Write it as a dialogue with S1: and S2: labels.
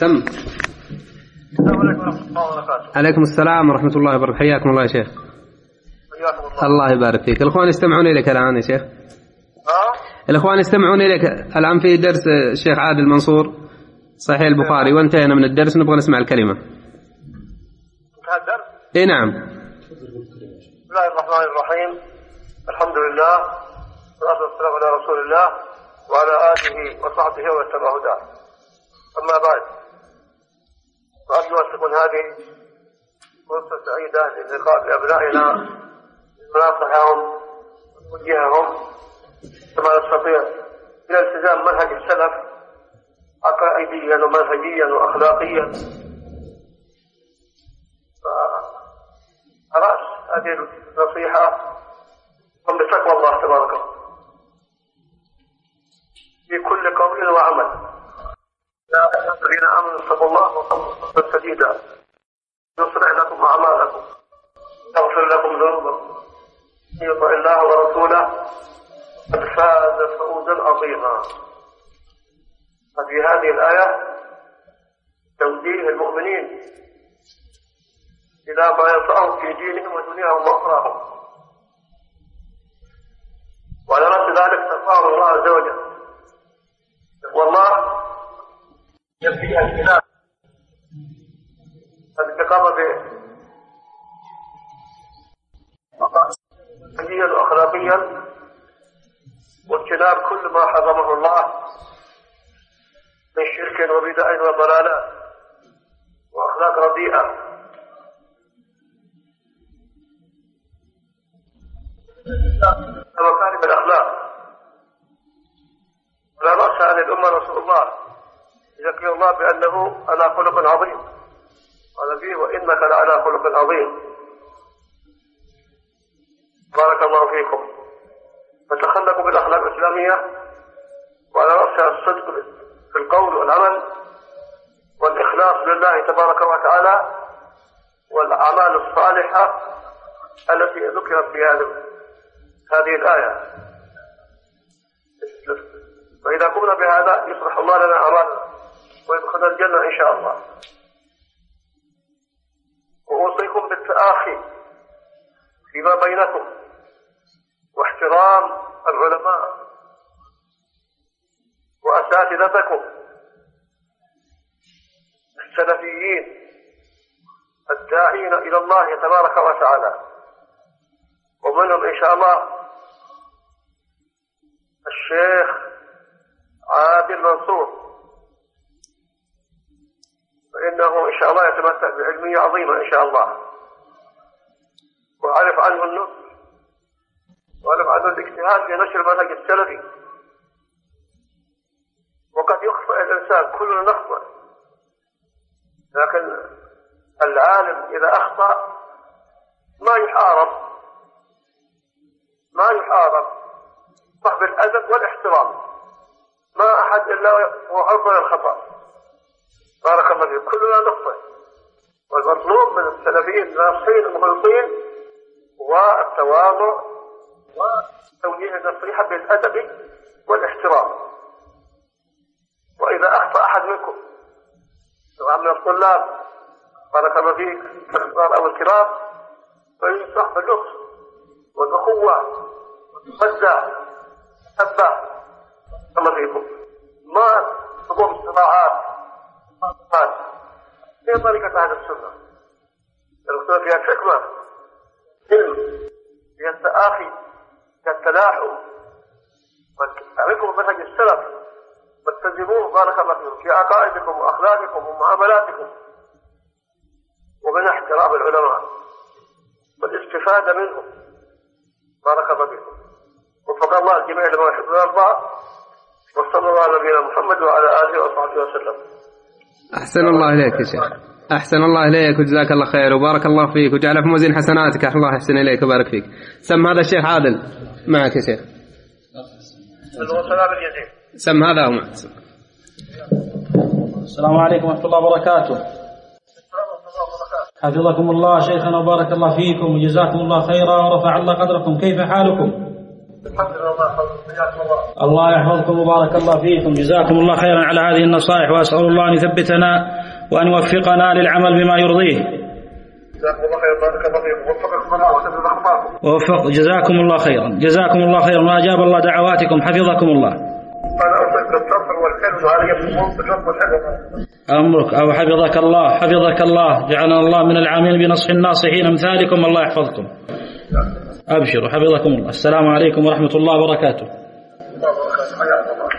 S1: سم
S2: السلام عليكم ورحمة الله وبركاته.
S1: عليكم السلام ورحمة الله وبركاته حياكم الله يا شيخ
S2: حياكم الله.
S1: الله يبارك فيك الإخوان يستمعون إليك الآن يا شيخ
S2: ها؟
S1: الإخوان يستمعون إليك الآن في درس الشيخ عادل منصور صحيح البخاري وانتهينا من الدرس نبغى نسمع الكلمة
S2: انتهى الدرس؟
S1: إي نعم
S2: بسم الله الرحمن الرحيم. الحمد لله والصلاة والسلام على رسول الله وعلى آله وصحبه ومن تبع هداه. أما بعد هذه فرصة سعيدة للقاء بأبنائنا لنناصحهم ونوجههم كما نستطيع إلى التزام منهج السلف عقائديا ومنهجيا وأخلاقيا. فرأس هذه النصيحة هم بتقوى الله تبارك وتعالى. في كل قول وعمل. أيها الذين آمنوا اتقوا الله وقولوا سديدا يصلح لكم أعمالكم يغفر لكم ذنوبكم من يطع الله ورسوله قد فاز فوزا عظيما. ففي هذه الآية توجيه المؤمنين إلى ما ينفعهم في دينهم ودنياهم وأخراهم ب منهجيا وأخلاقيا واجتناب كل ما حرمه الله من شرك وبدع وضلالات وأخلاق رديئة. ومكارم الأخلاق. لا بأس عن الأمة رسول الله يذكر الله بأنه على خلق عظيم. فيه وإنك لعلى خلق عظيم. بارك الله فيكم. فتخلقوا بالأخلاق الإسلامية وعلى رأسها الصدق في القول والعمل والإخلاص لله تبارك وتعالى والأعمال الصالحة التي ذكرت في هذه هذه الآية. فإذا قمنا بهذا يصلح الله لنا أعمالنا ويدخلنا الجنة إن شاء الله. وأوصيكم بالتآخي فيما بينكم واحترام العلماء وأساتذتكم السلفيين الداعين إلى الله تبارك وتعالى. ومنهم إن شاء الله الشيخ عادل منصور. فإنه إن شاء الله يتمتع بعلمية عظيمة إن شاء الله. وأعرف عنه النصر وأعرف عنه الاجتهاد في نشر المنهج السلفي. وقد يخطئ الإنسان كلنا نخطئ لكن العالم إذا أخطأ ما يحارب. ما يحارب. صاحب الأدب والإحترام. ما أحد إلا هو عرضة للخطأ. فيك كلنا نخطئ. والمطلوب من السلفيين الناصحين المخلصين هو التواضع وتوجيه النصيحة بالأدب والاحترام. وإذا أخطأ أحد منكم سواء من الطلاب بارك الله فيك الكبار أو الكرام فينصح باللطف والأخوة والمودة محبة الله فيكم. ما تقوم صراعات هي طريقة أهل السنة. الرسول فيها الحكمة علم فيها التآخي فيها التلاحم عليكم منهج السلف. فاتزموه بارك الله فيكم. في عقائدكم وأخلاقكم ومعاملاتكم. ومن احترام العلماء. والاستفادة منهم. بارك الله فيكم. وفق الله الجميع لما يحب ويرضى. وصلى الله على نبينا محمد وعلى آله وصحبه وسلم.
S1: أحسن الله إليك يا شيخ. أحسن الله إليك وجزاك الله خير وبارك الله فيك وجعله في موازين حسناتك. الله يحسن إليك وبارك فيك. سم هذا الشيخ عادل. معك يا شيخ. سم هذا ومعك
S3: السلام عليكم ورحمة الله وبركاته. حفظكم الله شيخنا وبارك الله فيكم وجزاكم الله خيرا ورفع الله قدركم. كيف حالكم؟
S2: الله. يحفظكم
S3: وبارك الله فيكم. جزاكم الله خيرا على هذه النصائح. وأسأل الله أن يثبتنا وأن يوفقنا للعمل بما يرضيه.
S2: جزاكم الله خير بارك الله فيكم. وفقكم الله
S3: ووفق جزاكم الله خيرا. جزاكم الله خيرا. وأجاب الله دعواتكم. حفظكم الله. أمرك. أو حفظك الله. حفظك الله. جعلنا الله من العاملين بنصح الناصحين. أمثالكم. الله يحفظكم. أبشروا. حفظكم الله. السلام عليكم ورحمة الله وبركاته.
S2: الله وبركاته.